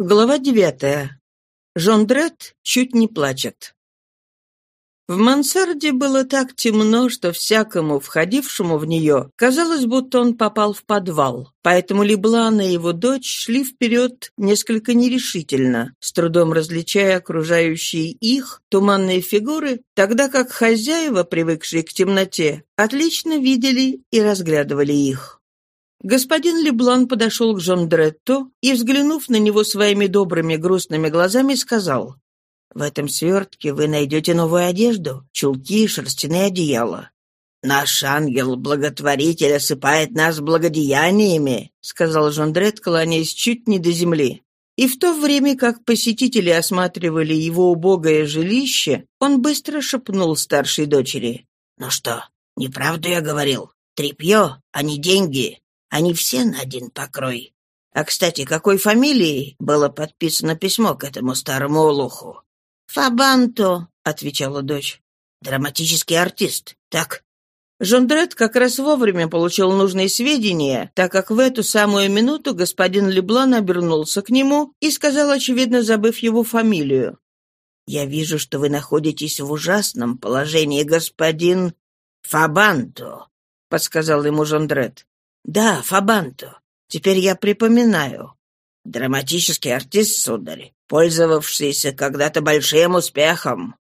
Глава девятая. Жондрет чуть не плачет. В мансарде было так темно, что всякому входившему в нее казалось, будто он попал в подвал. Поэтому Леблан и его дочь шли вперед несколько нерешительно, с трудом различая окружающие их туманные фигуры, тогда как хозяева, привыкшие к темноте, отлично видели и разглядывали их. Господин Леблан подошел к Жондретто и, взглянув на него своими добрыми грустными глазами, сказал, «В этом свертке вы найдете новую одежду, чулки и шерстяные одеяла». «Наш ангел-благотворитель осыпает нас благодеяниями», — сказал Жондрет, кланяясь чуть не до земли. И в то время, как посетители осматривали его убогое жилище, он быстро шепнул старшей дочери. «Ну что, неправду я говорил? Трепье, а не деньги. Они все на один покрой. А, кстати, какой фамилией было подписано письмо к этому старому олуху? «Фабанто», — отвечала дочь. «Драматический артист, так?» Жондрет как раз вовремя получил нужные сведения, так как в эту самую минуту господин Леблан обернулся к нему и сказал, очевидно, забыв его фамилию. «Я вижу, что вы находитесь в ужасном положении, господин Фабанто», — подсказал ему Жондрет. «Да, Фабанто. Теперь я припоминаю. Драматический артист, сударь, пользовавшийся когда-то большим успехом».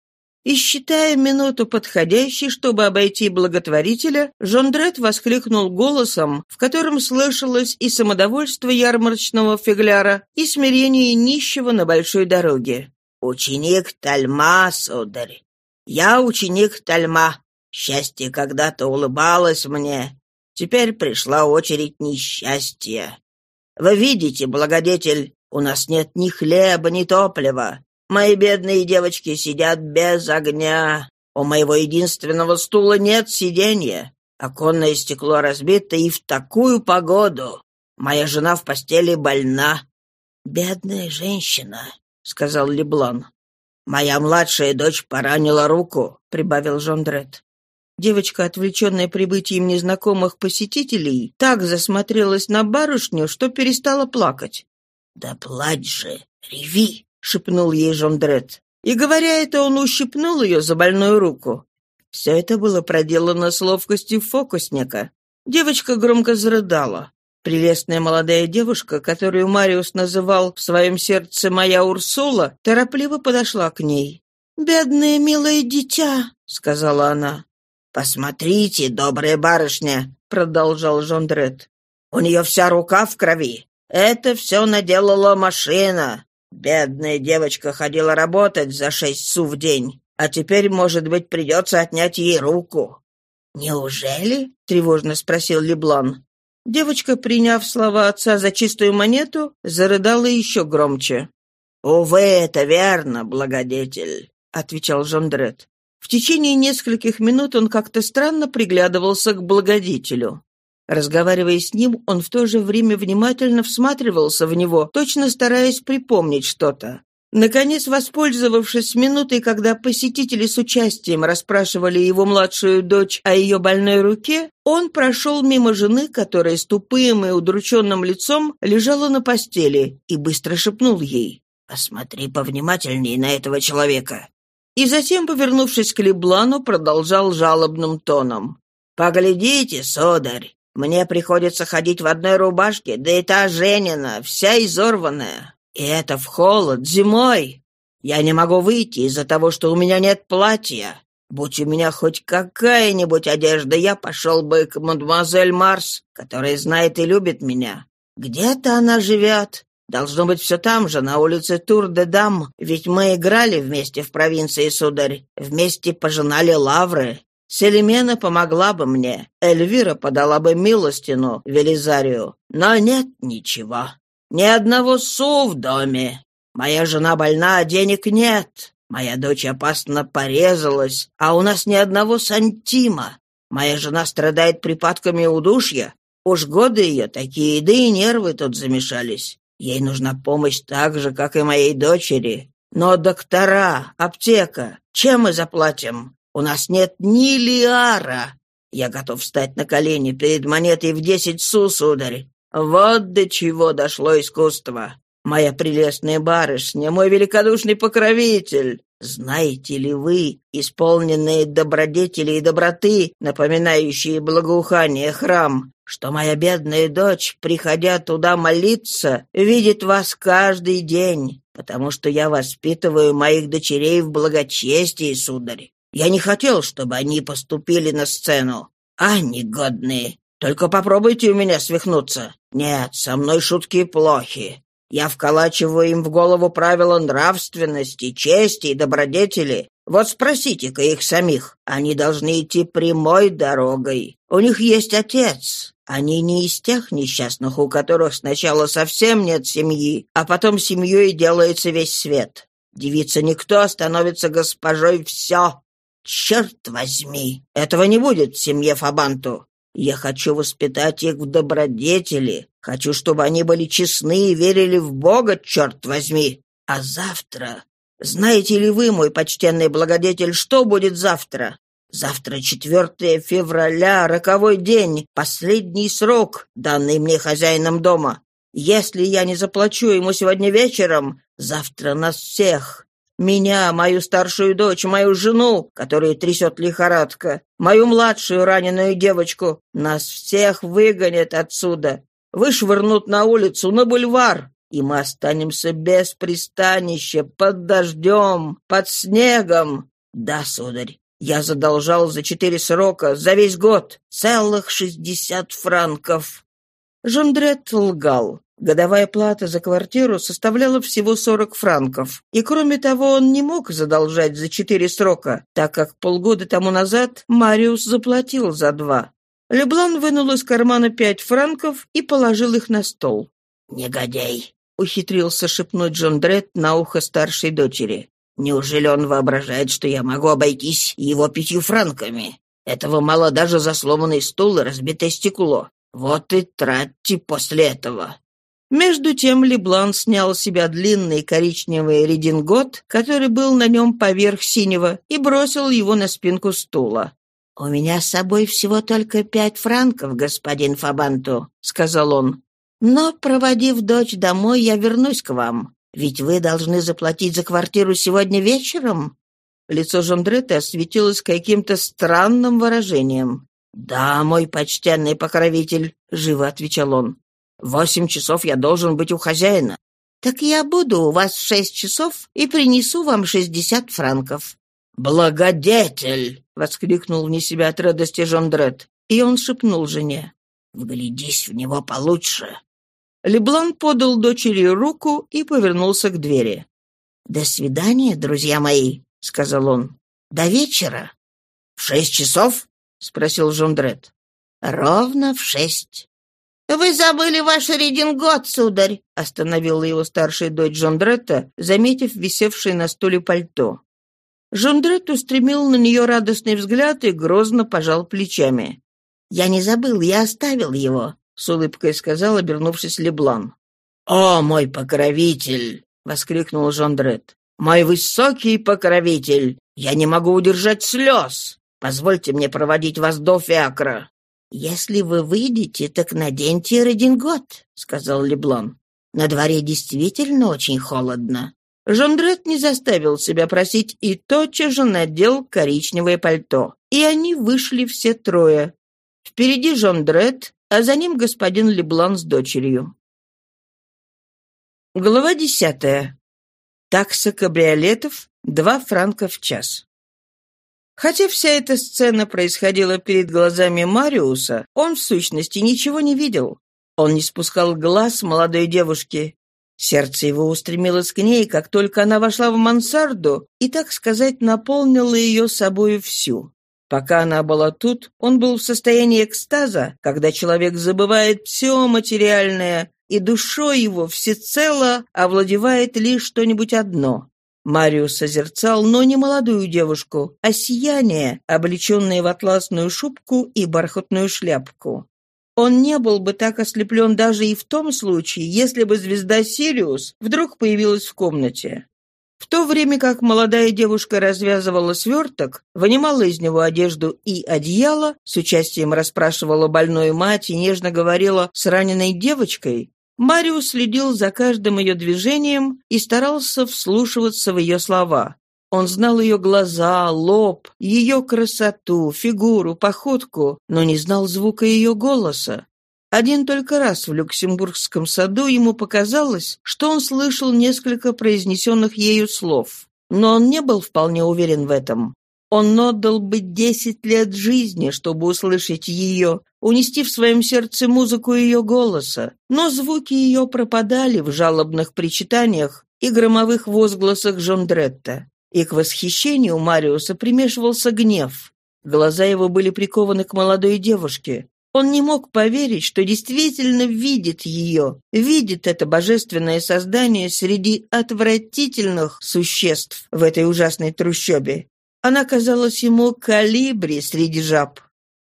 И, считая минуту подходящей, чтобы обойти благотворителя, Жондрет воскликнул голосом, в котором слышалось и самодовольство ярмарочного фигляра, и смирение нищего на большой дороге. «Ученик Тальма, сударь! Я ученик Тальма! Счастье когда-то улыбалось мне, Теперь пришла очередь несчастья. Вы видите, благодетель, у нас нет ни хлеба, ни топлива. Мои бедные девочки сидят без огня. У моего единственного стула нет сиденья. Оконное стекло разбито и в такую погоду. Моя жена в постели больна. «Бедная женщина», — сказал Леблан. «Моя младшая дочь поранила руку», — прибавил Жондрет. Девочка, отвлеченная прибытием незнакомых посетителей, так засмотрелась на барышню, что перестала плакать. «Да плачь же, реви!» — шепнул ей Жондрет. И, говоря это, он ущипнул ее за больную руку. Все это было проделано с ловкостью фокусника. Девочка громко зарыдала. Прелестная молодая девушка, которую Мариус называл в своем сердце «моя Урсула», торопливо подошла к ней. «Бедное милое дитя», — сказала она. «Посмотрите, добрая барышня», — продолжал Жондрет. «У нее вся рука в крови. Это все наделала машина. Бедная девочка ходила работать за шесть су в день, а теперь, может быть, придется отнять ей руку». «Неужели?» — тревожно спросил Леблан. Девочка, приняв слова отца за чистую монету, зарыдала еще громче. «Увы, это верно, благодетель», — отвечал Жондрет. В течение нескольких минут он как-то странно приглядывался к благодетелю. Разговаривая с ним, он в то же время внимательно всматривался в него, точно стараясь припомнить что-то. Наконец, воспользовавшись минутой, когда посетители с участием расспрашивали его младшую дочь о ее больной руке, он прошел мимо жены, которая с тупым и удрученным лицом лежала на постели, и быстро шепнул ей «Посмотри повнимательнее на этого человека. И затем, повернувшись к Леблану, продолжал жалобным тоном. «Поглядите, сударь, мне приходится ходить в одной рубашке, да и та Женина, вся изорванная. И это в холод, зимой. Я не могу выйти из-за того, что у меня нет платья. Будь у меня хоть какая-нибудь одежда, я пошел бы к мадемуазель Марс, которая знает и любит меня. Где-то она живет, Должно быть все там же, на улице Тур-де-Дам, ведь мы играли вместе в провинции, сударь, вместе пожинали лавры. Селимена помогла бы мне, Эльвира подала бы милостину Велизарию, но нет ничего. Ни одного су в доме. Моя жена больна, а денег нет. Моя дочь опасно порезалась, а у нас ни одного сантима. Моя жена страдает припадками удушья. Уж годы ее такие, да и нервы тут замешались. Ей нужна помощь так же, как и моей дочери. Но доктора, аптека, чем мы заплатим? У нас нет ни лиара. Я готов встать на колени перед монетой в десять су, сударь. Вот до чего дошло искусство. Моя прелестная барышня, мой великодушный покровитель, знаете ли вы, исполненные добродетели и доброты, напоминающие благоухание храм, что моя бедная дочь, приходя туда молиться, видит вас каждый день, потому что я воспитываю моих дочерей в благочестии, сударь. Я не хотел, чтобы они поступили на сцену. А, негодные! Только попробуйте у меня свихнуться. Нет, со мной шутки плохи. Я вколачиваю им в голову правила нравственности, чести и добродетели. Вот спросите-ка их самих. Они должны идти прямой дорогой. У них есть отец. Они не из тех несчастных, у которых сначала совсем нет семьи, а потом семьей делается весь свет. Девица никто становится госпожой все. Черт возьми, этого не будет в семье Фабанту. Я хочу воспитать их в добродетели. Хочу, чтобы они были честны и верили в Бога, черт возьми. А завтра... Знаете ли вы, мой почтенный благодетель, что будет завтра? Завтра 4 февраля, роковой день, последний срок, данный мне хозяином дома. Если я не заплачу ему сегодня вечером, завтра нас всех, меня, мою старшую дочь, мою жену, которую трясет лихорадка, мою младшую раненую девочку. Нас всех выгонят отсюда. Вышвырнут на улицу, на бульвар. И мы останемся без пристанища, под дождем, под снегом. Да, сударь, я задолжал за четыре срока, за весь год, целых шестьдесят франков. Жондрет лгал. Годовая плата за квартиру составляла всего 40 франков. И кроме того, он не мог задолжать за четыре срока, так как полгода тому назад Мариус заплатил за два. Леблан вынул из кармана пять франков и положил их на стол. «Негодяй!» — ухитрился шепнуть Джон Дред на ухо старшей дочери. «Неужели он воображает, что я могу обойтись его пятью франками? Этого мало даже за сломанный стул и разбитое стекло. Вот и тратьте после этого. Между тем Леблан снял с себя длинный коричневый редингот, который был на нем поверх синего, и бросил его на спинку стула. «У меня с собой всего только пять франков, господин Фабанту», — сказал он. «Но, проводив дочь домой, я вернусь к вам. Ведь вы должны заплатить за квартиру сегодня вечером». Лицо Жондрета осветилось каким-то странным выражением. «Да, мой почтенный покровитель», — живо отвечал он. Восемь часов я должен быть у хозяина». «Так я буду у вас в шесть часов и принесу вам шестьдесят франков». «Благодетель!» — воскликнул вне себя от радости Жондрет. И он шепнул жене. «Вглядись в него получше». Леблан подал дочери руку и повернулся к двери. «До свидания, друзья мои», — сказал он. «До вечера». «В шесть часов?» — спросил Жондрет. «Ровно в шесть». «Вы забыли ваш редингот, сударь!» — остановила его старшая дочь Жондретта, заметив висевшее на стуле пальто. Жондрет устремил на нее радостный взгляд и грозно пожал плечами. «Я не забыл, я оставил его», — с улыбкой сказал, обернувшись Леблан. «О, мой покровитель!» — воскликнул Жондрет. «Мой высокий покровитель! Я не могу удержать слез! Позвольте мне проводить вас до Фиакра». «Если вы выйдете, так наденьте редингот», — сказал Леблан. «На дворе действительно очень холодно». Жондрет не заставил себя просить и тотчас же надел коричневое пальто. И они вышли все трое. Впереди Жондрет, а за ним господин Леблан с дочерью. Глава десятая. Такса кабриолетов — два франка в час. Хотя вся эта сцена происходила перед глазами Мариуса, он в сущности ничего не видел. Он не спускал глаз молодой девушки. Сердце его устремилось к ней, как только она вошла в мансарду и, так сказать, наполнила ее собою всю. Пока она была тут, он был в состоянии экстаза, когда человек забывает все материальное, и душой его всецело овладевает лишь что-нибудь одно Мариус созерцал, но не молодую девушку, а сияние, облеченное в атласную шубку и бархатную шляпку. Он не был бы так ослеплен даже и в том случае, если бы звезда Сириус вдруг появилась в комнате. В то время как молодая девушка развязывала сверток, вынимала из него одежду и одеяло, с участием расспрашивала больную мать и нежно говорила с раненой девочкой, Мариус следил за каждым ее движением и старался вслушиваться в ее слова. Он знал ее глаза, лоб, ее красоту, фигуру, походку, но не знал звука ее голоса. Один только раз в Люксембургском саду ему показалось, что он слышал несколько произнесенных ею слов. Но он не был вполне уверен в этом. Он отдал бы десять лет жизни, чтобы услышать ее, унести в своем сердце музыку ее голоса, но звуки ее пропадали в жалобных причитаниях и громовых возгласах Жондретта. И к восхищению Мариуса примешивался гнев. Глаза его были прикованы к молодой девушке. Он не мог поверить, что действительно видит ее, видит это божественное создание среди отвратительных существ в этой ужасной трущобе. Она казалась ему калибри среди жаб.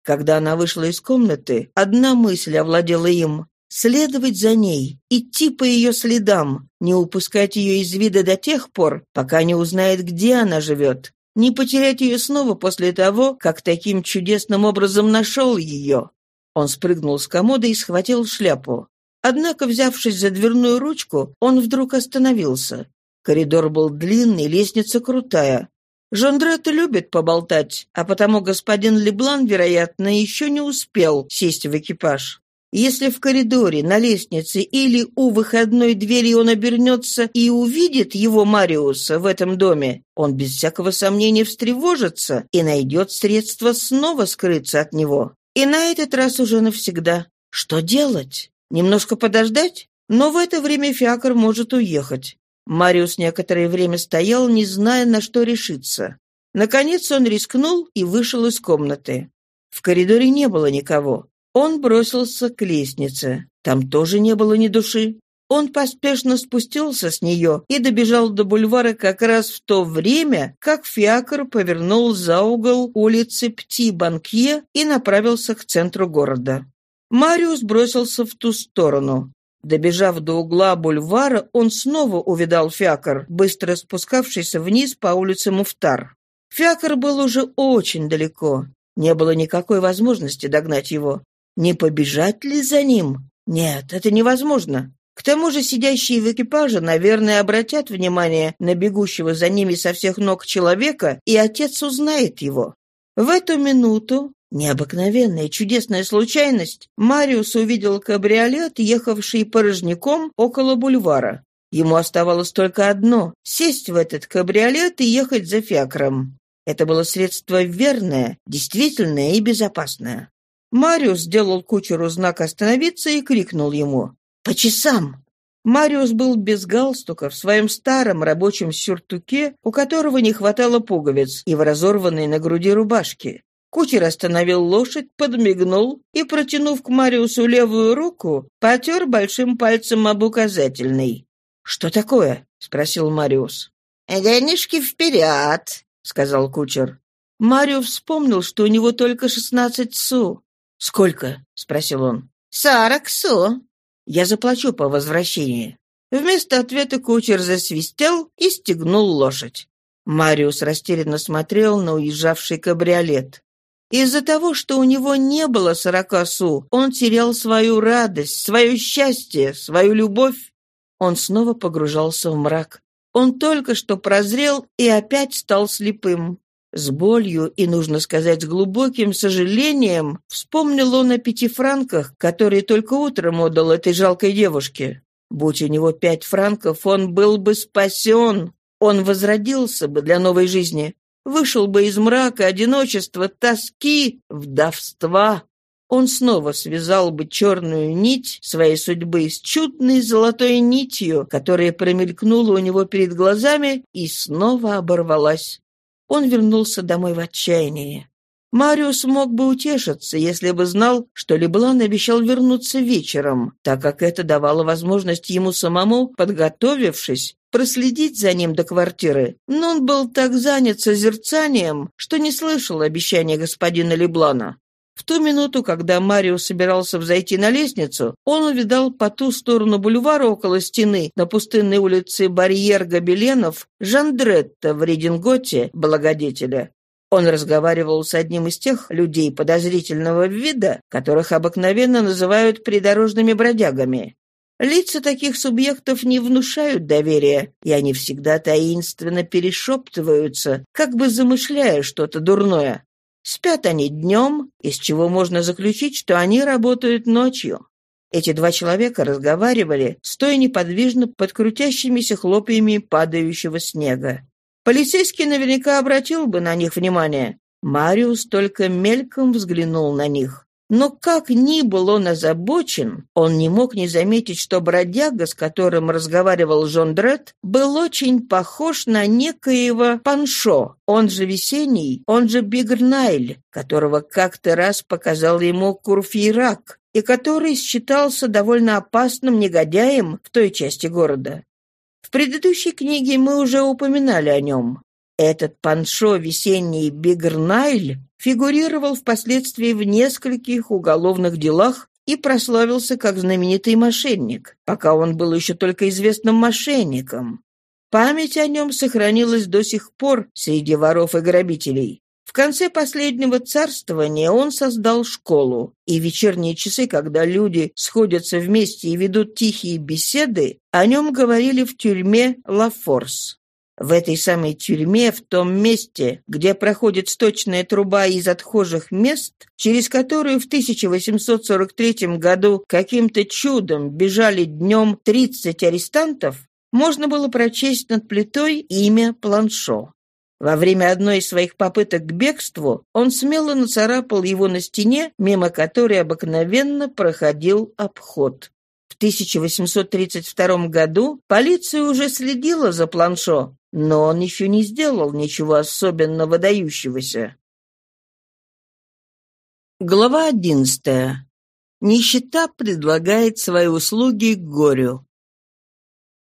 Когда она вышла из комнаты, одна мысль овладела им — следовать за ней, идти по ее следам, не упускать ее из вида до тех пор, пока не узнает, где она живет, не потерять ее снова после того, как таким чудесным образом нашел ее. Он спрыгнул с комода и схватил шляпу. Однако, взявшись за дверную ручку, он вдруг остановился. Коридор был длинный, лестница крутая. Жондрет любит поболтать, а потому господин Леблан, вероятно, еще не успел сесть в экипаж. Если в коридоре, на лестнице или у выходной двери он обернется и увидит его Мариуса в этом доме, он без всякого сомнения встревожится и найдет средства снова скрыться от него. И на этот раз уже навсегда. Что делать? Немножко подождать? Но в это время Фиакр может уехать. Мариус некоторое время стоял, не зная, на что решиться. Наконец он рискнул и вышел из комнаты. В коридоре не было никого. Он бросился к лестнице. Там тоже не было ни души. Он поспешно спустился с нее и добежал до бульвара как раз в то время, как Фиакр повернул за угол улицы Пти-Банкье и направился к центру города. Мариус бросился в ту сторону. Добежав до угла бульвара, он снова увидал Фиакр, быстро спускавшийся вниз по улице Муфтар. Фиакр был уже очень далеко. Не было никакой возможности догнать его. Не побежать ли за ним? Нет, это невозможно. К тому же сидящие в экипаже, наверное, обратят внимание на бегущего за ними со всех ног человека, и отец узнает его. В эту минуту Необыкновенная, чудесная случайность. Мариус увидел кабриолет, ехавший порожняком около бульвара. Ему оставалось только одно — сесть в этот кабриолет и ехать за фиакром. Это было средство верное, действительное и безопасное. Мариус сделал кучеру знак остановиться и крикнул ему «По часам!». Мариус был без галстука, в своем старом рабочем сюртуке, у которого не хватало пуговиц, и в разорванной на груди рубашке. Кучер остановил лошадь, подмигнул и, протянув к Мариусу левую руку, потер большим пальцем об указательный. «Что такое?» — спросил Мариус. «Денежки вперед!» — сказал кучер. Мариус вспомнил, что у него только шестнадцать су. «Сколько?» — спросил он. «Сорок су». «Я заплачу по возвращении». Вместо ответа кучер засвистел и стегнул лошадь. Мариус растерянно смотрел на уезжавший кабриолет. Из-за того, что у него не было сорока су, он терял свою радость, свое счастье, свою любовь. Он снова погружался в мрак. Он только что прозрел и опять стал слепым. С болью и, нужно сказать, с глубоким сожалением вспомнил он о пяти франках, которые только утром отдал этой жалкой девушке. Будь у него пять франков, он был бы спасен. Он возродился бы для новой жизни вышел бы из мрака, одиночества, тоски, вдовства. Он снова связал бы черную нить своей судьбы с чудной золотой нитью, которая промелькнула у него перед глазами и снова оборвалась. Он вернулся домой в отчаянии. Мариус мог бы утешиться, если бы знал, что Леблан обещал вернуться вечером, так как это давало возможность ему самому, подготовившись, проследить за ним до квартиры, но он был так занят созерцанием, что не слышал обещания господина Леблана. В ту минуту, когда Марио собирался взойти на лестницу, он увидал по ту сторону бульвара около стены, на пустынной улице Барьер Гобеленов, Жандретта в Рединготе, благодетеля. Он разговаривал с одним из тех людей подозрительного вида, которых обыкновенно называют придорожными бродягами. Лица таких субъектов не внушают доверия, и они всегда таинственно перешептываются, как бы замышляя что-то дурное. Спят они днем, из чего можно заключить, что они работают ночью. Эти два человека разговаривали, стоя неподвижно под крутящимися хлопьями падающего снега. Полицейский наверняка обратил бы на них внимание. Мариус только мельком взглянул на них. Но как ни был он озабочен, он не мог не заметить, что бродяга, с которым разговаривал Жондрет, был очень похож на некоего Паншо, он же Весенний, он же Бигрнайль, которого как-то раз показал ему Курфейрак, и который считался довольно опасным негодяем в той части города. В предыдущей книге мы уже упоминали о нем. Этот паншо весенний Бигрнайль фигурировал впоследствии в нескольких уголовных делах и прославился как знаменитый мошенник, пока он был еще только известным мошенником. Память о нем сохранилась до сих пор среди воров и грабителей. В конце последнего царствования он создал школу, и вечерние часы, когда люди сходятся вместе и ведут тихие беседы, о нем говорили в тюрьме Лафорс. В этой самой тюрьме, в том месте, где проходит сточная труба из отхожих мест, через которую в 1843 году каким-то чудом бежали днем 30 арестантов, можно было прочесть над плитой имя Планшо. Во время одной из своих попыток к бегству он смело нацарапал его на стене, мимо которой обыкновенно проходил обход. В 1832 году полиция уже следила за Планшо, но он еще не сделал ничего особенно выдающегося. Глава одиннадцатая. Нищета предлагает свои услуги горю.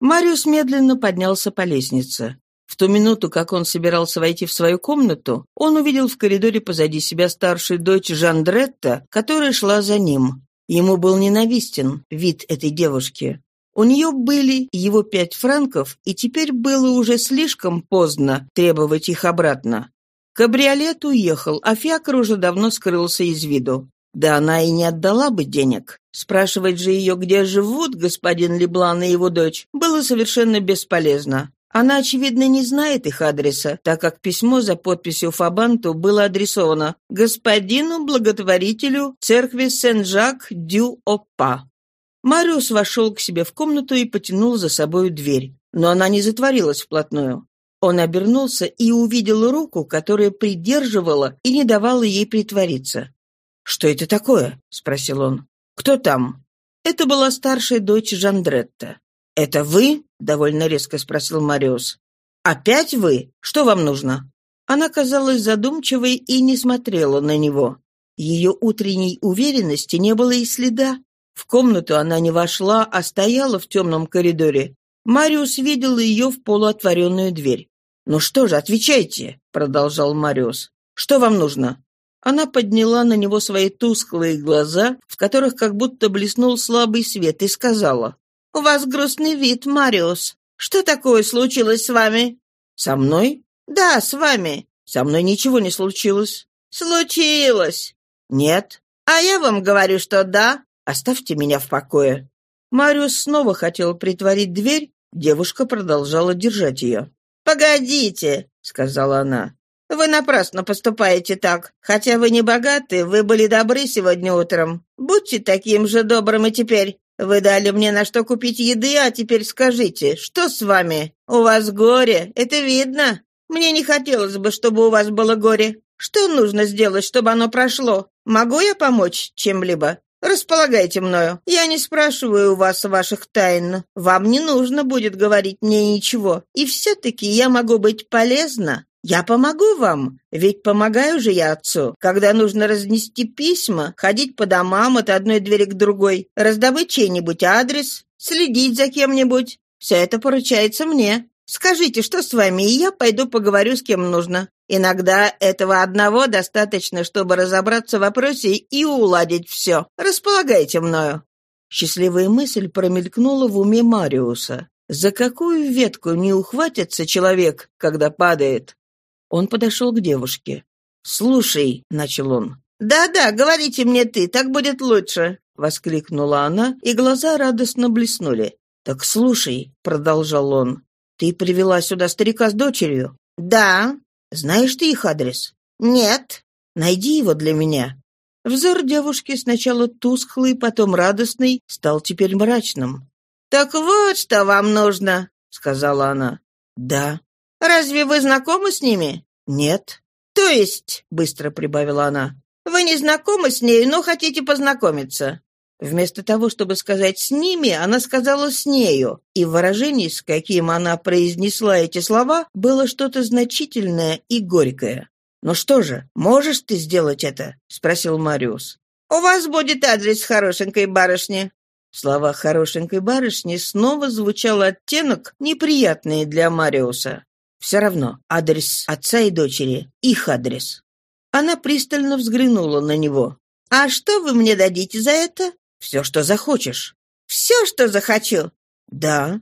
Мариус медленно поднялся по лестнице. В ту минуту, как он собирался войти в свою комнату, он увидел в коридоре позади себя старшую дочь Жандретта, которая шла за ним. Ему был ненавистен вид этой девушки. У нее были его пять франков, и теперь было уже слишком поздно требовать их обратно. Кабриолет уехал, а Фиакр уже давно скрылся из виду. Да она и не отдала бы денег. Спрашивать же ее, где живут господин Леблан и его дочь, было совершенно бесполезно. Она, очевидно, не знает их адреса, так как письмо за подписью Фабанту было адресовано господину благотворителю церкви Сен-Жак-Дю-Опа. Мариус вошел к себе в комнату и потянул за собою дверь, но она не затворилась вплотную. Он обернулся и увидел руку, которая придерживала и не давала ей притвориться. «Что это такое?» — спросил он. «Кто там?» Это была старшая дочь Жандретта. «Это вы?» — довольно резко спросил Мариус. «Опять вы? Что вам нужно?» Она казалась задумчивой и не смотрела на него. Ее утренней уверенности не было и следа. В комнату она не вошла, а стояла в темном коридоре. Мариус видел ее в полуотворенную дверь. «Ну что же, отвечайте», — продолжал Мариус. «Что вам нужно?» Она подняла на него свои тусклые глаза, в которых как будто блеснул слабый свет, и сказала. «У вас грустный вид, Мариус. Что такое случилось с вами?» «Со мной?» «Да, с вами». «Со мной ничего не случилось». «Случилось». «Нет». «А я вам говорю, что да. Оставьте меня в покое». Мариус снова хотел притворить дверь, девушка продолжала держать ее. «Погодите», — сказала она. «Вы напрасно поступаете так. Хотя вы не богаты, вы были добры сегодня утром. Будьте таким же добрым и теперь. Вы дали мне на что купить еды, а теперь скажите, что с вами? У вас горе, это видно. Мне не хотелось бы, чтобы у вас было горе. Что нужно сделать, чтобы оно прошло? Могу я помочь чем-либо? Располагайте мною. Я не спрашиваю у вас ваших тайн. Вам не нужно будет говорить мне ничего. И все-таки я могу быть полезна. Я помогу вам, ведь помогаю же я отцу, когда нужно разнести письма, ходить по домам от одной двери к другой, раздобыть чей-нибудь адрес, следить за кем-нибудь. Все это поручается мне. Скажите, что с вами, и я пойду поговорю с кем нужно. Иногда этого одного достаточно, чтобы разобраться в вопросе и уладить все. Располагайте мною». Счастливая мысль промелькнула в уме Мариуса. За какую ветку не ухватится человек, когда падает? Он подошел к девушке. «Слушай», — начал он. «Да-да, говорите мне ты, так будет лучше». воскликнула она, и глаза радостно блеснули. «Так слушай», — продолжал он, — «ты привела сюда старика с дочерью?» «Да». «Знаешь ты их адрес?» «Нет». «Найди его для меня». Взор девушки сначала тусклый, потом радостный, стал теперь мрачным. «Так вот, что вам нужно», — сказала она. «Да». «Разве вы знакомы с ними?» «Нет». «То есть», — быстро прибавила она, — «вы не знакомы с ней, но хотите познакомиться». Вместо того, чтобы сказать «с ними», она сказала «с нею», и в выражении, с каким она произнесла эти слова, было что-то значительное и горькое. «Ну что же, можешь ты сделать это?» — спросил Мариус. «У вас будет адрес хорошенькой барышни». В словах хорошенькой барышни снова звучал оттенок, неприятный для Мариуса. Все равно, адрес отца и дочери, их адрес. Она пристально взглянула на него. «А что вы мне дадите за это?» «Все, что захочешь». «Все, что захочу?» «Да».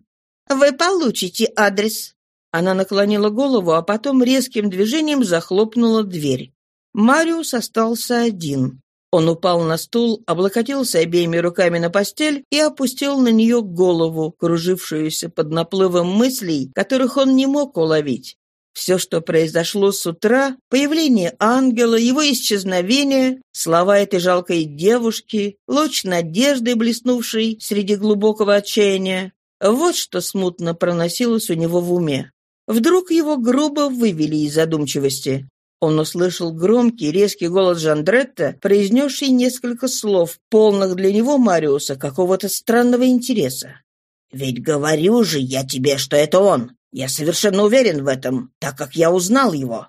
«Вы получите адрес». Она наклонила голову, а потом резким движением захлопнула дверь. Мариус остался один. Он упал на стул, облокотился обеими руками на постель и опустил на нее голову, кружившуюся под наплывом мыслей, которых он не мог уловить. Все, что произошло с утра, появление ангела, его исчезновение, слова этой жалкой девушки, луч надежды, блеснувший среди глубокого отчаяния, вот что смутно проносилось у него в уме. Вдруг его грубо вывели из задумчивости. Он услышал громкий, резкий голос Жандретта, произнесший несколько слов, полных для него, Мариуса, какого-то странного интереса. «Ведь говорю же я тебе, что это он. Я совершенно уверен в этом, так как я узнал его».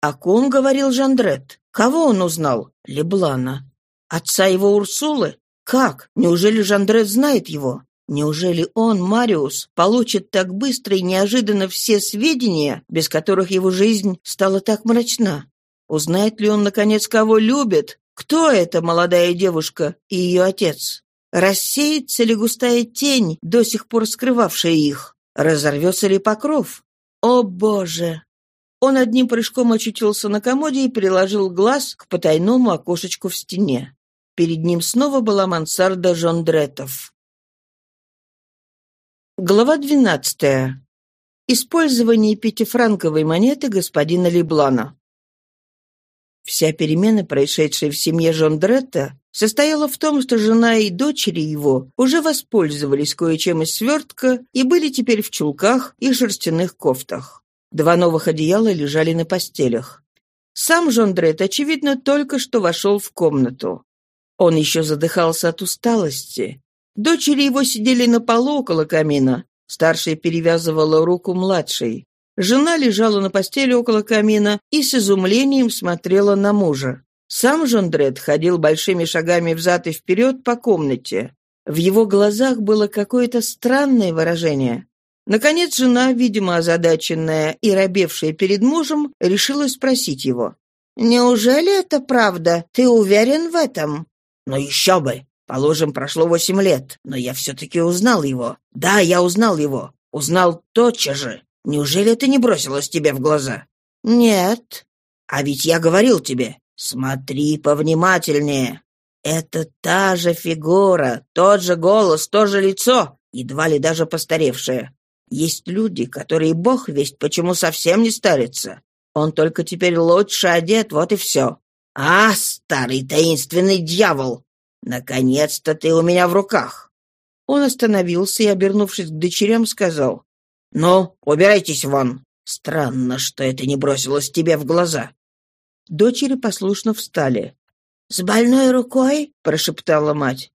О ком говорил Жандрет? Кого он узнал? Леблана. Отца его Урсулы? Как? Неужели Жандрет знает его? Неужели он, Мариус, получит так быстро и неожиданно все сведения, без которых его жизнь стала так мрачна? Узнает ли он, наконец, кого любит? Кто эта молодая девушка и ее отец? Рассеется ли густая тень, до сих пор скрывавшая их? Разорвется ли покров? О, Боже! Он одним прыжком очутился на комоде и приложил глаз к потайному окошечку в стене. Перед ним снова была мансарда Жондретов. Глава 12. Использование пятифранковой монеты господина Леблана. Вся перемена, происшедшая в семье Жондретта, состояла в том, что жена и дочери его уже воспользовались кое-чем из свертка и были теперь в чулках и шерстяных кофтах. Два новых одеяла лежали на постелях. Сам Жондрет, очевидно, только что вошел в комнату. Он еще задыхался от усталости, Дочери его сидели на полу около камина. Старшая перевязывала руку младшей. Жена лежала на постели около камина и с изумлением смотрела на мужа. Сам Жондрет ходил большими шагами взад и вперед по комнате. В его глазах было какое-то странное выражение. Наконец жена, видимо озадаченная и робевшая перед мужем, решила спросить его. «Неужели это правда? Ты уверен в этом?» «Ну еще бы! Положим, прошло восемь лет, но я все-таки узнал его. Да, я узнал его. Узнал тотчас же. Неужели это не бросилось тебе в глаза? Нет. А ведь я говорил тебе, смотри повнимательнее. Это та же фигура, тот же голос, то же лицо, едва ли даже постаревшее. Есть люди, которые бог весть почему совсем не старятся. Он только теперь лучше одет, вот и все. А, старый таинственный дьявол! «Наконец-то ты у меня в руках!» Он остановился и, обернувшись к дочерям, сказал. «Ну, убирайтесь вон! Странно, что это не бросилось тебе в глаза!» Дочери послушно встали. «С больной рукой?» — прошептала мать.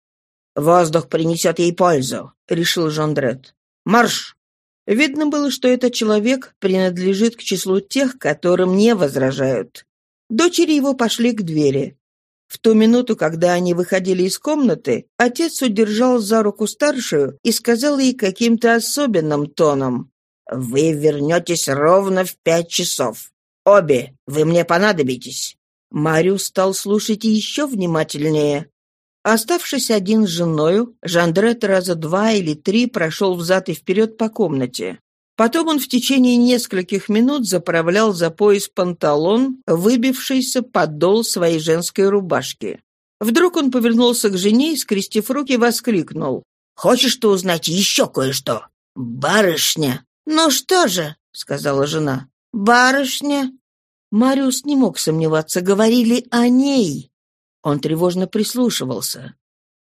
«Воздух принесет ей пользу», — решил Жондрет. «Марш!» Видно было, что этот человек принадлежит к числу тех, которым не возражают. Дочери его пошли к двери. В ту минуту, когда они выходили из комнаты, отец удержал за руку старшую и сказал ей каким-то особенным тоном. «Вы вернетесь ровно в пять часов. Обе, вы мне понадобитесь». Мариус стал слушать еще внимательнее. Оставшись один с женою, Жандрет раза два или три прошел взад и вперед по комнате. Потом он в течение нескольких минут заправлял за пояс панталон, выбившийся подол своей женской рубашки. Вдруг он повернулся к жене и, скрестив руки, воскликнул. «Хочешь ты узнать еще кое-что? Барышня!» «Ну что же?» — сказала жена. «Барышня?» Мариус не мог сомневаться, говорили о ней. Он тревожно прислушивался.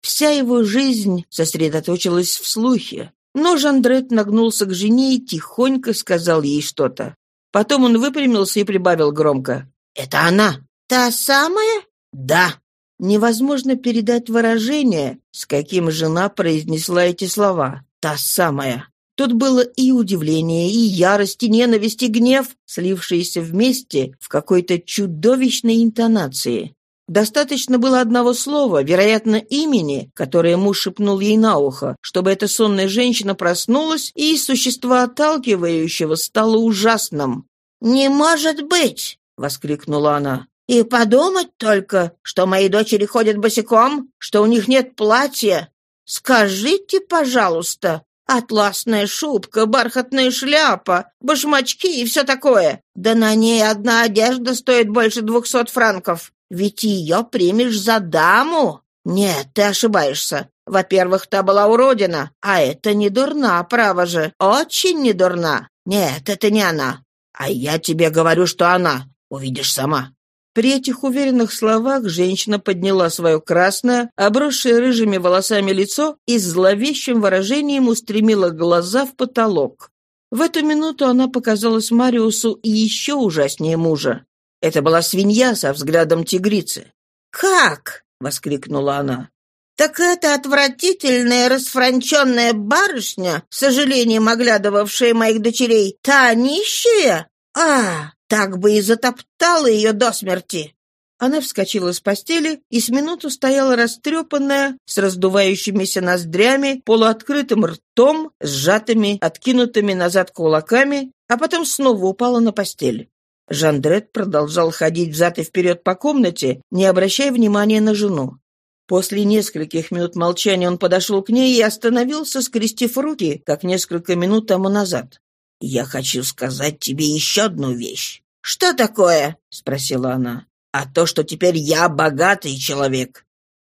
Вся его жизнь сосредоточилась в слухе. Но Жандрет нагнулся к жене и тихонько сказал ей что-то. Потом он выпрямился и прибавил громко. «Это она!» «Та самая?» «Да!» Невозможно передать выражение, с каким жена произнесла эти слова. Та самая. Тут было и удивление, и ярость, и ненависть, и гнев, слившиеся вместе в какой-то чудовищной интонации. Достаточно было одного слова, вероятно, имени, которое муж шепнул ей на ухо, чтобы эта сонная женщина проснулась и из существа отталкивающего стало ужасным. «Не может быть!» — воскликнула она. И подумать только, что мои дочери ходят босиком, что у них нет платья. Скажите, пожалуйста, атласная шубка, бархатная шляпа, башмачки и все такое. Да на ней одна одежда стоит больше двухсот франков. Ведь ее примешь за даму. Нет, ты ошибаешься. Во-первых, та была уродина, а это не дурна, право же, очень не дурна. Нет, это не она. А я тебе говорю, что она. Увидишь сама. При этих уверенных словах женщина подняла свое красное, обросшее рыжими волосами лицо и с зловещим выражением устремила глаза в потолок. В эту минуту она показалась Мариусу еще ужаснее мужа. Это была свинья со взглядом тигрицы. «Как?» — воскликнула она. «Так это отвратительная расфранченная барышня, с сожалением оглядывавшая моих дочерей, та нищая? А, так бы и затоптала ее до смерти. Она вскочила с постели и с минуту стояла растрепанная, с раздувающимися ноздрями, полуоткрытым ртом, сжатыми, откинутыми назад кулаками, а потом снова упала на постель. Жандрет продолжал ходить взад и вперед по комнате, не обращая внимания на жену. После нескольких минут молчания он подошел к ней и остановился, скрестив руки, как несколько минут тому назад. «Я хочу сказать тебе еще одну вещь». «Что такое?» — спросила она. «А то, что теперь я богатый человек».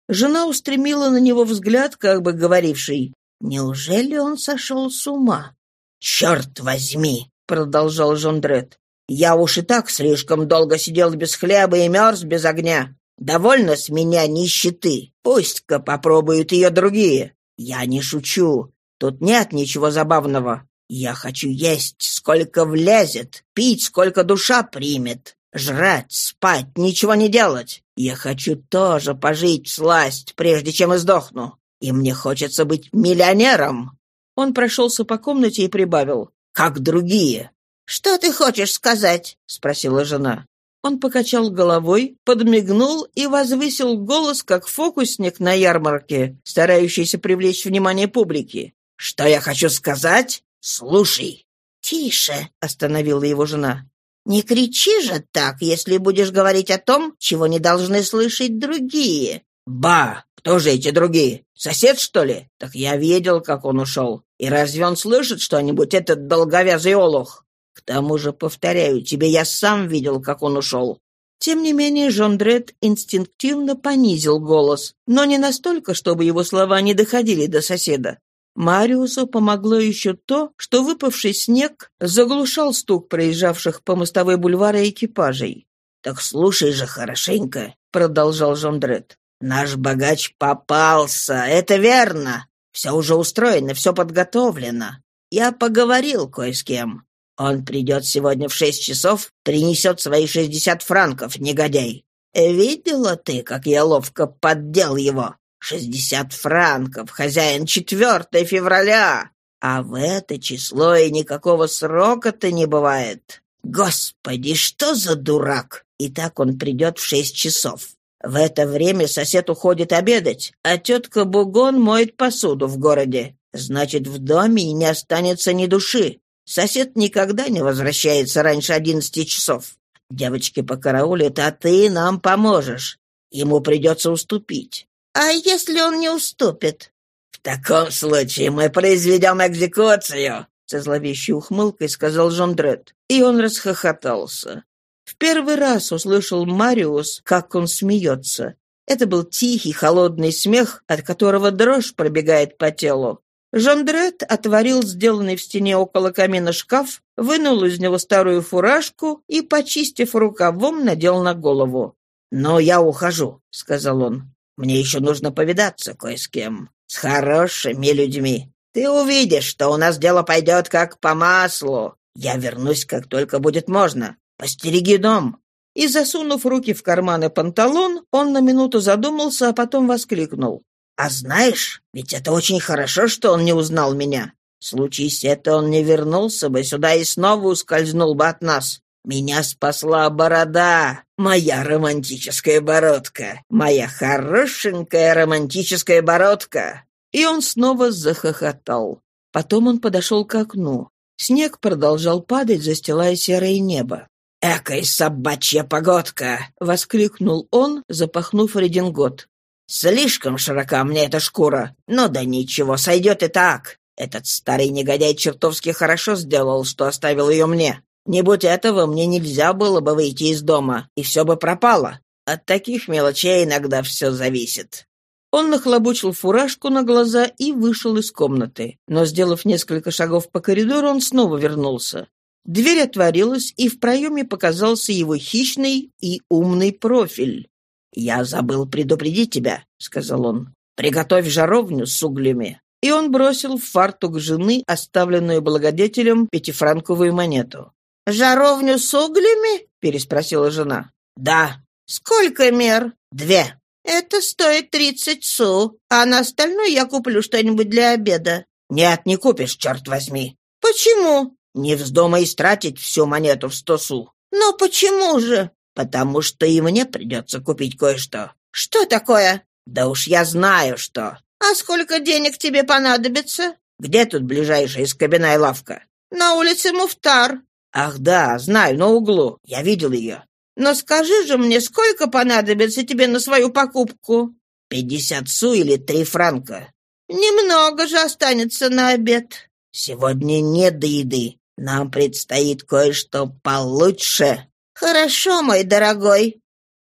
Жена устремила на него взгляд, как бы говоривший, «Неужели он сошел с ума?» «Черт возьми!» — продолжал Жондрет. «Я уж и так слишком долго сидел без хлеба и мерз без огня. Довольно с меня нищеты. Пусть-ка попробуют ее другие. Я не шучу. Тут нет ничего забавного. Я хочу есть, сколько влезет, пить, сколько душа примет, жрать, спать, ничего не делать. Я хочу тоже пожить сласть, прежде чем издохну. И мне хочется быть миллионером». Он прошелся по комнате и прибавил. «Как другие». «Что ты хочешь сказать?» — спросила жена. Он покачал головой, подмигнул и возвысил голос, как фокусник на ярмарке, старающийся привлечь внимание публики. «Что я хочу сказать? «Слушай!» «Тише!» — остановила его жена. «Не кричи же так, если будешь говорить о том, чего не должны слышать другие». «Ба! Кто же эти другие? Сосед, что ли? Так я видел, как он ушел. И разве он слышит что-нибудь, этот долговязый олух? К тому же, повторяю тебе, я сам видел, как он ушел». Тем не менее, Жондрет инстинктивно понизил голос, но не настолько, чтобы его слова не доходили до соседа. Мариусу помогло еще то, что выпавший снег заглушал стук проезжавших по мостовой бульвара экипажей. «Так слушай же хорошенько», — продолжал Жондрет. «Наш богач попался, это верно. Все уже устроено, все подготовлено. Я поговорил кое с кем. Он придет сегодня в шесть часов, принесет свои шестьдесят франков, негодяй. Видела ты, как я ловко поддел его? Шестьдесят франков, хозяин, 4 февраля. А в это число и никакого срока-то не бывает. Господи, что за дурак! И так он придет в шесть часов. В это время сосед уходит обедать, а тетка Бугон моет посуду в городе. Значит, в доме не останется ни души. Сосед никогда не возвращается раньше одиннадцати часов. Девочки покараулят, а ты нам поможешь. Ему придется уступить. «А если он не уступит?» «В таком случае мы произведем экзекуцию», — со зловещей ухмылкой сказал Жондрет. И он расхохотался. В первый раз услышал Мариус, как он смеется. Это был тихий, холодный смех, от которого дрожь пробегает по телу. Жондрет отворил сделанный в стене около камина шкаф, вынул из него старую фуражку и, почистив рукавом, надел на голову. «Но я ухожу», — сказал он. «Мне еще нужно повидаться кое с кем. С хорошими людьми. Ты увидишь, что у нас дело пойдет как по маслу. Я вернусь, как только будет можно. Постереги дом». И, засунув руки в карманы панталон, он на минуту задумался, а потом воскликнул. «А знаешь, ведь это очень хорошо, что он не узнал меня. Случись это, он не вернулся бы сюда и снова ускользнул бы от нас. Меня спасла борода, моя романтическая бородка, моя хорошенькая романтическая бородка». И он снова захохотал. Потом он подошел к окну. Снег продолжал падать, застилая серое небо. «Экой собачья погодка!» — воскликнул он, запахнув редингот. «Слишком широка мне эта шкура. Но да ничего, сойдет и так. Этот старый негодяй чертовски хорошо сделал, что оставил ее мне. Не будь этого, мне нельзя было бы выйти из дома, и все бы пропало. От таких мелочей иногда все зависит». Он нахлобучил фуражку на глаза и вышел из комнаты. Но, сделав несколько шагов по коридору, он снова вернулся. Дверь отворилась, и в проеме показался его хищный и умный профиль. «Я забыл предупредить тебя», — сказал он. «Приготовь жаровню с углями». И он бросил в фартук жены, оставленную благодетелем, пятифранковую монету. «Жаровню с углями?» — переспросила жена. «Да». «Сколько мер?» «Две». «Это стоит тридцать су, а на остальное я куплю что-нибудь для обеда». «Нет, не купишь, черт возьми». «Почему?» Не вздумай истратить всю монету в сто су. Но почему же? Потому что и мне придется купить кое-что. Что такое? Да уж я знаю, что. А сколько денег тебе понадобится? Где тут ближайшая скобяная лавка? На улице Муфтар. Ах да, знаю, на углу. Я видел ее. Но скажи же мне, сколько понадобится тебе на свою покупку? Пятьдесят су или три франка? Немного же останется на обед. Сегодня нет до еды. Нам предстоит кое-что получше». «Хорошо, мой дорогой».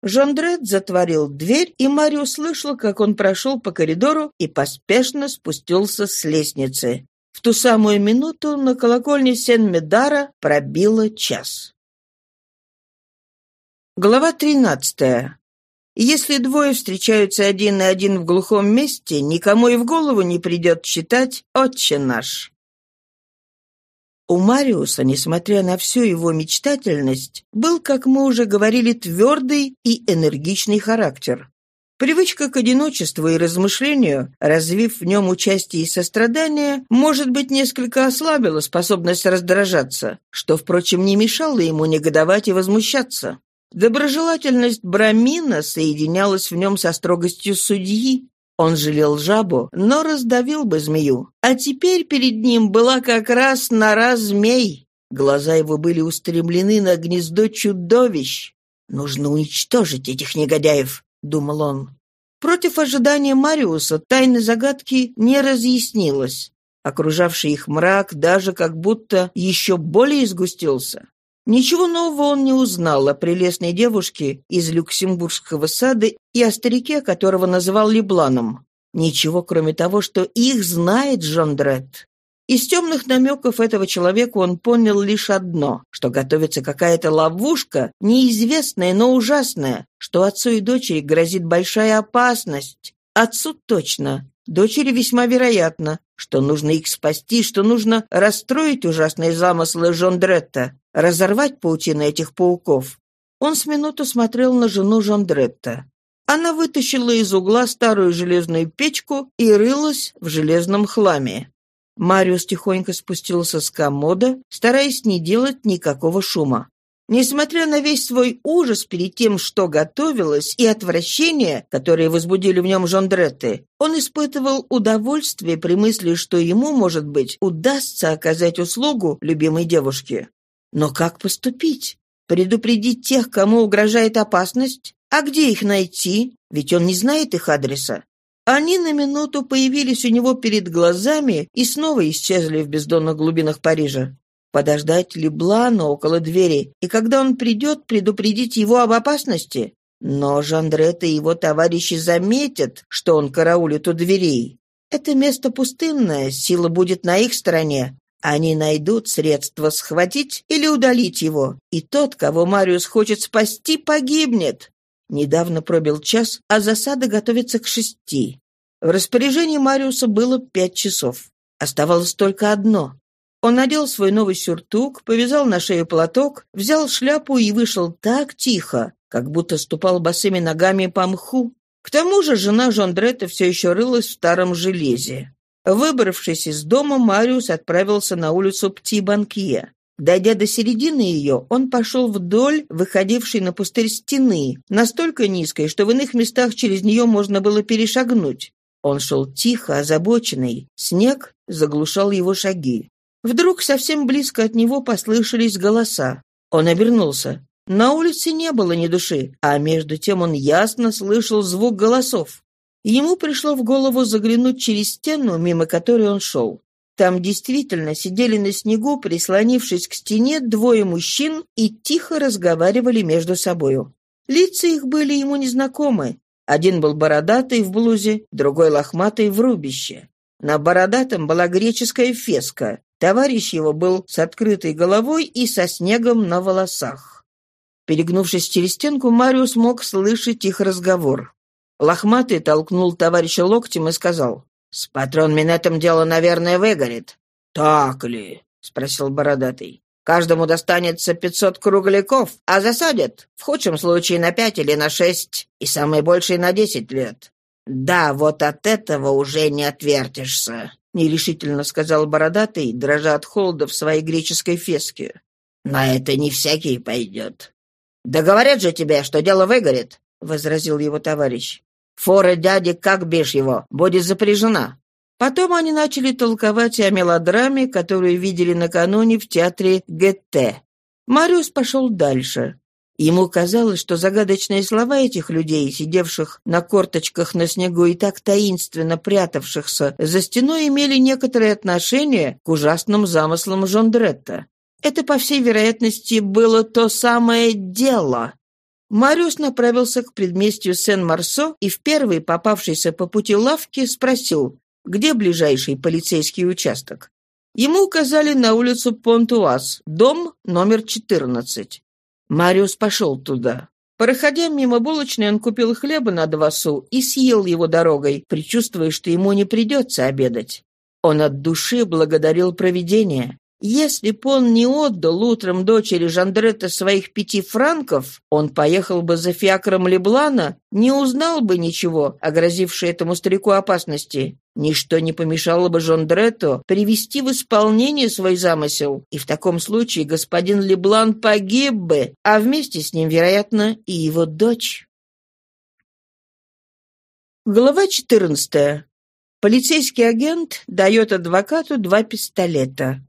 Жондрет затворил дверь, и Мария услышала, как он прошел по коридору и поспешно спустился с лестницы. В ту самую минуту на колокольне Сен-Медара пробило час. Глава тринадцатая. Если двое встречаются один на один в глухом месте, никому и в голову не придет читать «Отче наш». У Мариуса, несмотря на всю его мечтательность, был, как мы уже говорили, твердый и энергичный характер. Привычка к одиночеству и размышлению, развив в нем участие и сострадание, может быть, несколько ослабила способность раздражаться, что, впрочем, не мешало ему негодовать и возмущаться. Доброжелательность Брамина соединялась в нем со строгостью судьи, он жалел жабу, но раздавил бы змею. А теперь перед ним была как раз нора змей. Глаза его были устремлены на гнездо чудовищ. «Нужно уничтожить этих негодяев», — думал он. Против ожидания Мариуса тайны загадки не разъяснилось. Окружавший их мрак даже как будто еще более изгустился. Ничего нового он не узнал о прелестной девушке из Люксембургского сада и о старике, которого называл Лебланом. Ничего, кроме того, что их знает Жондрет. Из темных намеков этого человека он понял лишь одно, что готовится какая-то ловушка, неизвестная, но ужасная, что отцу и дочери грозит большая опасность. Отцу точно, дочери весьма вероятно, что нужно их спасти, что нужно расстроить ужасные замыслы Жондретта, разорвать паутины этих пауков. Он с минуту смотрел на жену Жондретта. Она вытащила из угла старую железную печку и рылась в железном хламе. Мариус тихонько спустился с комода, стараясь не делать никакого шума. Несмотря на весь свой ужас перед тем, что готовилось, и отвращение, которые возбудили в нем Жондретты, он испытывал удовольствие при мысли, что ему, может быть, удастся оказать услугу любимой девушке. Но как поступить? Предупредить тех, кому угрожает опасность? А где их найти? Ведь он не знает их адреса. Они на минуту появились у него перед глазами и снова исчезли в бездонных глубинах Парижа подождать Леблана около двери, и когда он придет, предупредить его об опасности. Но Жандрет и его товарищи заметят, что он караулит у дверей. Это место пустынное, сила будет на их стороне. Они найдут средства схватить или удалить его, и тот, кого Мариус хочет спасти, погибнет. Недавно пробил час, а засада готовится к шести. В распоряжении Мариуса было пять часов. Оставалось только одно. Он надел свой новый сюртук, повязал на шею платок, взял шляпу и вышел так тихо, как будто ступал босыми ногами по мху. К тому же жена Жондретта все еще рылась в старом железе. Выбравшись из дома, Мариус отправился на улицу Пти-Банкье. Дойдя до середины ее, он пошел вдоль выходившей на пустырь стены, настолько низкой, что в иных местах через нее можно было перешагнуть. Он шел тихо, озабоченный. Снег заглушал его шаги. Вдруг совсем близко от него послышались голоса. Он обернулся. На улице не было ни души, а между тем он ясно слышал звук голосов. Ему пришло в голову заглянуть через стену, мимо которой он шел. Там действительно сидели на снегу, прислонившись к стене, двое мужчин и тихо разговаривали между собою. Лица их были ему незнакомы. Один был бородатый в блузе, другой лохматый в рубище. На бородатом была греческая феска. Товарищ его был с открытой головой и со снегом на волосах. Перегнувшись через стенку, Мариус мог слышать их разговор. Лохматый толкнул товарища локтем и сказал, «С патрон минетом дело, наверное, выгорит». «Так ли?» — спросил бородатый. Каждому достанется пятьсот кругляков, а засадят, в худшем случае, на пять или на шесть, и самое большее на десять лет. Да, вот от этого уже не отвертишься, — нерешительно сказал бородатый, дрожа от холода в своей греческой феске. На это не всякий пойдет. Да говорят же тебе, что дело выгорит, — возразил его товарищ. Фора дяди, как бишь его, будет запряжена. Потом они начали толковать о мелодраме, которую видели накануне в театре ГТ. Мариус пошел дальше. Ему казалось, что загадочные слова этих людей, сидевших на корточках на снегу и так таинственно прятавшихся за стеной, имели некоторое отношение к ужасным замыслам Жондретта. Это, по всей вероятности, было то самое дело. Мариус направился к предместью Сен-Марсо и в первой попавшейся по пути лавке спросил, где ближайший полицейский участок. Ему указали на улицу Понтуаз, дом номер 14. Мариус пошел туда. Проходя мимо булочной, он купил хлеба на два су и съел его дорогой, предчувствуя, что ему не придется обедать. Он от души благодарил провидение. Если б он не отдал утром дочери Жандретта своих пяти франков, он поехал бы за фиакром Леблана, не узнал бы ничего о грозившей этому старику опасности. Ничто не помешало бы Жондретто привести в исполнение свой замысел, и в таком случае господин Леблан погиб бы, а вместе с ним, вероятно, и его дочь. Глава 14. Полицейский агент дает адвокату два пистолета.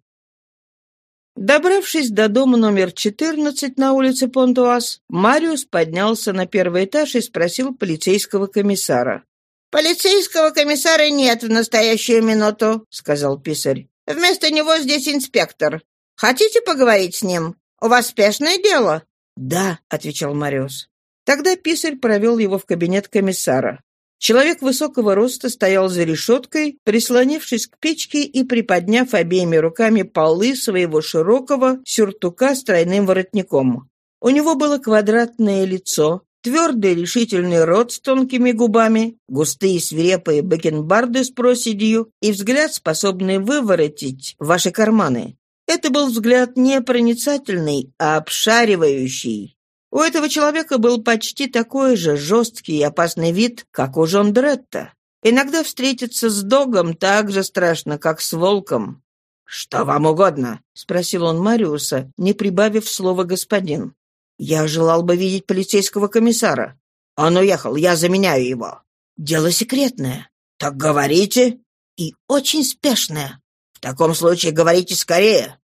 Добравшись до дома номер 14 на улице Понтуаз, Мариус поднялся на первый этаж и спросил полицейского комиссара. «Полицейского комиссара нет в настоящую минуту», — сказал писарь. «Вместо него здесь инспектор. Хотите поговорить с ним? У вас спешное дело?» «Да», — отвечал Мариус. Тогда писарь провел его в кабинет комиссара. Человек высокого роста стоял за решеткой, прислонившись к печке и приподняв обеими руками полы своего широкого сюртука с тройным воротником. У него было квадратное лицо, твердый решительный рот с тонкими губами, густые свирепые бакенбарды с проседью и взгляд, способный выворотить ваши карманы. Это был взгляд не проницательный, а обшаривающий. У этого человека был почти такой же жесткий и опасный вид, как у Жондретта. Иногда встретиться с догом так же страшно, как с волком. «Что вам угодно?» — спросил он Мариуса, не прибавив слова «господин». «Я желал бы видеть полицейского комиссара. Он уехал, я заменяю его». «Дело секретное». «Так говорите». «И очень спешное». «В таком случае говорите скорее».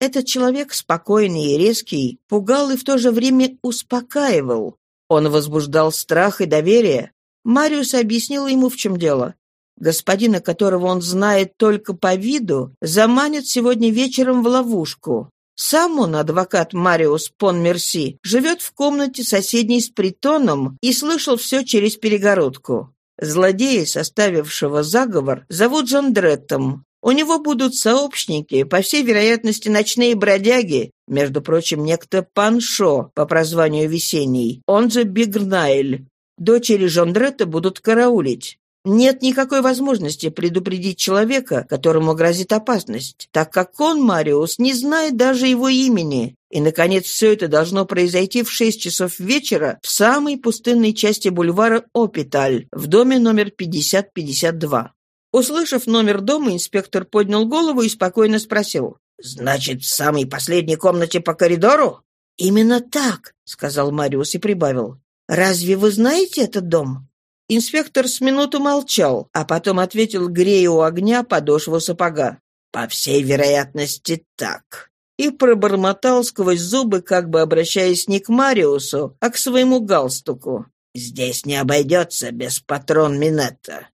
Этот человек, спокойный и резкий, пугал и в то же время успокаивал. Он возбуждал страх и доверие. Мариус объяснил ему, в чем дело. Господина, которого он знает только по виду, заманят сегодня вечером в ловушку. Сам он, адвокат Мариус Пон Мерси, живет в комнате соседней с притоном и слышал все через перегородку. Злодея, составившего заговор, зовут Джандреттом. У него будут сообщники, по всей вероятности, ночные бродяги, между прочим, некто Паншо по прозванию Весенний, он же Бигнайль. Дочери Жондретта будут караулить. Нет никакой возможности предупредить человека, которому грозит опасность, так как он, Мариус, не знает даже его имени. И, наконец, все это должно произойти в шесть часов вечера в самой пустынной части бульвара Опиталь, в доме номер 5052. Услышав номер дома, инспектор поднял голову и спокойно спросил. «Значит, в самой последней комнате по коридору?» «Именно так», — сказал Мариус и прибавил. «Разве вы знаете этот дом?» Инспектор с минуту молчал, а потом ответил, грея у огня подошву сапога. «По всей вероятности, так». И пробормотал сквозь зубы, как бы обращаясь не к Мариусу, а к своему галстуку. «Здесь не обойдется без патрон Минетта».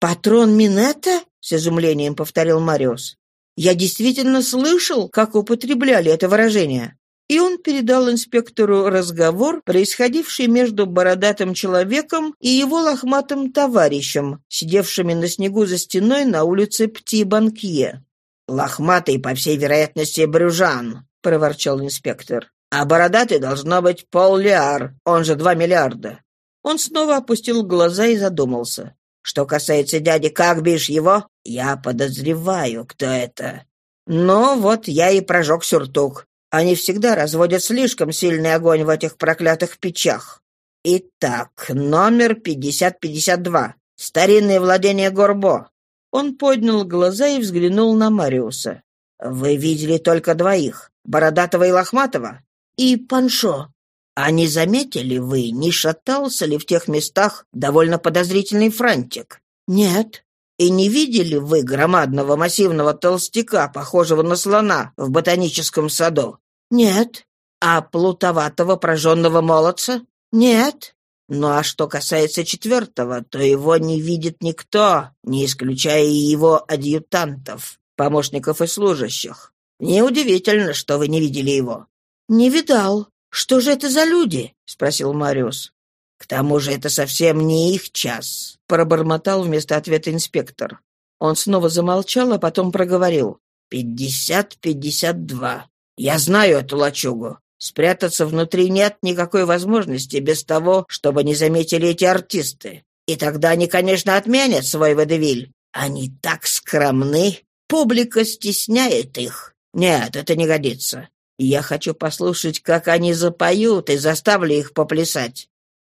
«Патрон Минетта?» — с изумлением повторил Мариус. «Я действительно слышал, как употребляли это выражение и он передал инспектору разговор, происходивший между бородатым человеком и его лохматым товарищем, сидевшими на снегу за стеной на улице Пти-Банкье. «Лохматый, по всей вероятности, брюжан», — проворчал инспектор. «А бородатый должно быть поллиар, он же два миллиарда». Он снова опустил глаза и задумался. «Что касается дяди, как бишь его? Я подозреваю, кто это. Ну, вот я и прожег сюртук. Они всегда разводят слишком сильный огонь в этих проклятых печах. Итак, номер 5052. Старинное владение Горбо. Он поднял глаза и взглянул на Мариуса. «Вы видели только двоих, Бородатого и Лохматого?» «И Паншо». «А не заметили вы, не шатался ли в тех местах довольно подозрительный франтик?» «Нет». И не видели вы громадного массивного толстяка, похожего на слона, в ботаническом саду? Нет. А плутоватого прожженного молодца? Нет. Ну а что касается четвертого, то его не видит никто, не исключая и его адъютантов, помощников и служащих. Неудивительно, что вы не видели его. Не видал. Что же это за люди? спросил Мариус. «К тому же это совсем не их час», — пробормотал вместо ответа инспектор. Он снова замолчал, а потом проговорил. «Пятьдесят-пятьдесят два. Я знаю эту лачугу. Спрятаться внутри нет никакой возможности без того, чтобы не заметили эти артисты. И тогда они, конечно, отменят свой водевиль. Они так скромны. Публика стесняет их. Нет, это не годится. Я хочу послушать, как они запоют, и заставлю их поплясать.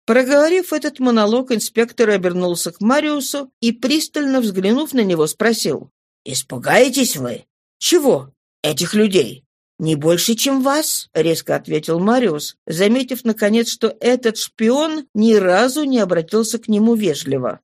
Проговорив этот монолог, инспектор обернулся к Мариусу и, пристально взглянув на него, спросил. «Испугаетесь вы? Чего? Этих людей?» «Не больше, чем вас», — резко ответил Мариус, заметив, наконец, что этот шпион ни разу не обратился к нему вежливо.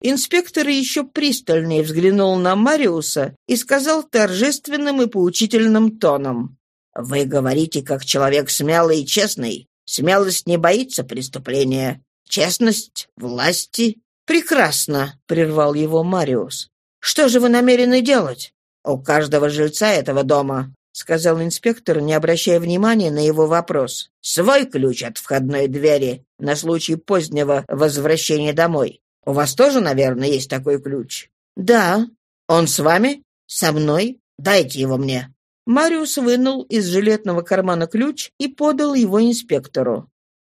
Инспектор еще пристальнее взглянул на Мариуса и сказал торжественным и поучительным тоном. «Вы говорите, как человек смелый и честный. Смелость не боится преступления. Честность, власти. Прекрасно, прервал его Мариус. Что же вы намерены делать? У каждого жильца этого дома, сказал инспектор, не обращая внимания на его вопрос. Свой ключ от входной двери на случай позднего возвращения домой. У вас тоже, наверное, есть такой ключ? Да. Он с вами? Со мной. Дайте его мне. Мариус вынул из жилетного кармана ключ и подал его инспектору.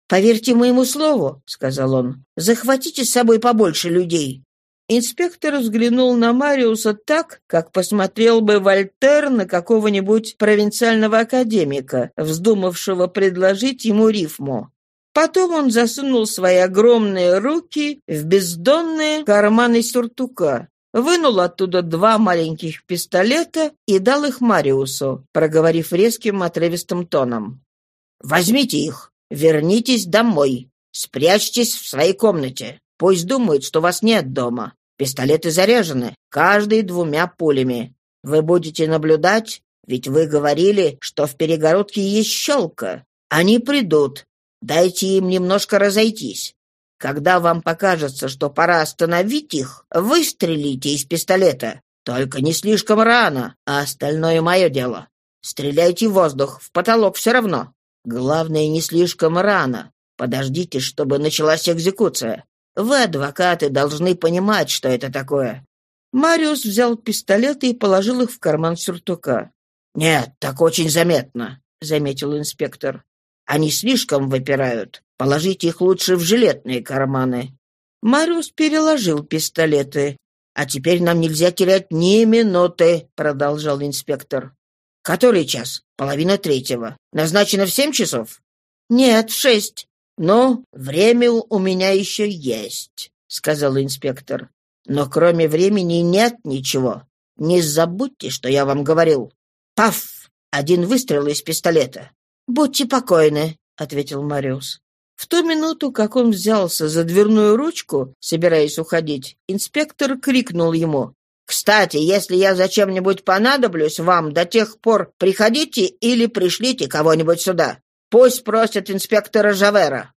«Поверьте моему слову», — сказал он, — «захватите с собой побольше людей». Инспектор взглянул на Мариуса так, как посмотрел бы Вольтер на какого-нибудь провинциального академика, вздумавшего предложить ему рифму. Потом он засунул свои огромные руки в бездонные карманы сюртука вынул оттуда два маленьких пистолета и дал их Мариусу, проговорив резким отрывистым тоном. «Возьмите их, вернитесь домой, спрячьтесь в своей комнате. Пусть думают, что вас нет дома. Пистолеты заряжены, каждый двумя пулями. Вы будете наблюдать, ведь вы говорили, что в перегородке есть щелка. Они придут. Дайте им немножко разойтись. Когда вам покажется, что пора остановить их, выстрелите из пистолета. Только не слишком рано, а остальное мое дело. Стреляйте в воздух, в потолок все равно. Главное, не слишком рано. Подождите, чтобы началась экзекуция. Вы, адвокаты, должны понимать, что это такое». Мариус взял пистолеты и положил их в карман сюртука. «Нет, так очень заметно», — заметил инспектор. «Они слишком выпирают. Положите их лучше в жилетные карманы». Мариус переложил пистолеты. «А теперь нам нельзя терять ни минуты», — продолжал инспектор. «Который час? Половина третьего. Назначено в семь часов?» «Нет, в шесть». «Ну, время у меня еще есть», — сказал инспектор. «Но кроме времени нет ничего. Не забудьте, что я вам говорил. Паф! Один выстрел из пистолета». «Будьте покойны», — ответил Мариус. В ту минуту, как он взялся за дверную ручку, собираясь уходить, инспектор крикнул ему. «Кстати, если я зачем-нибудь понадоблюсь вам, до тех пор приходите или пришлите кого-нибудь сюда. Пусть просят инспектора Жавера».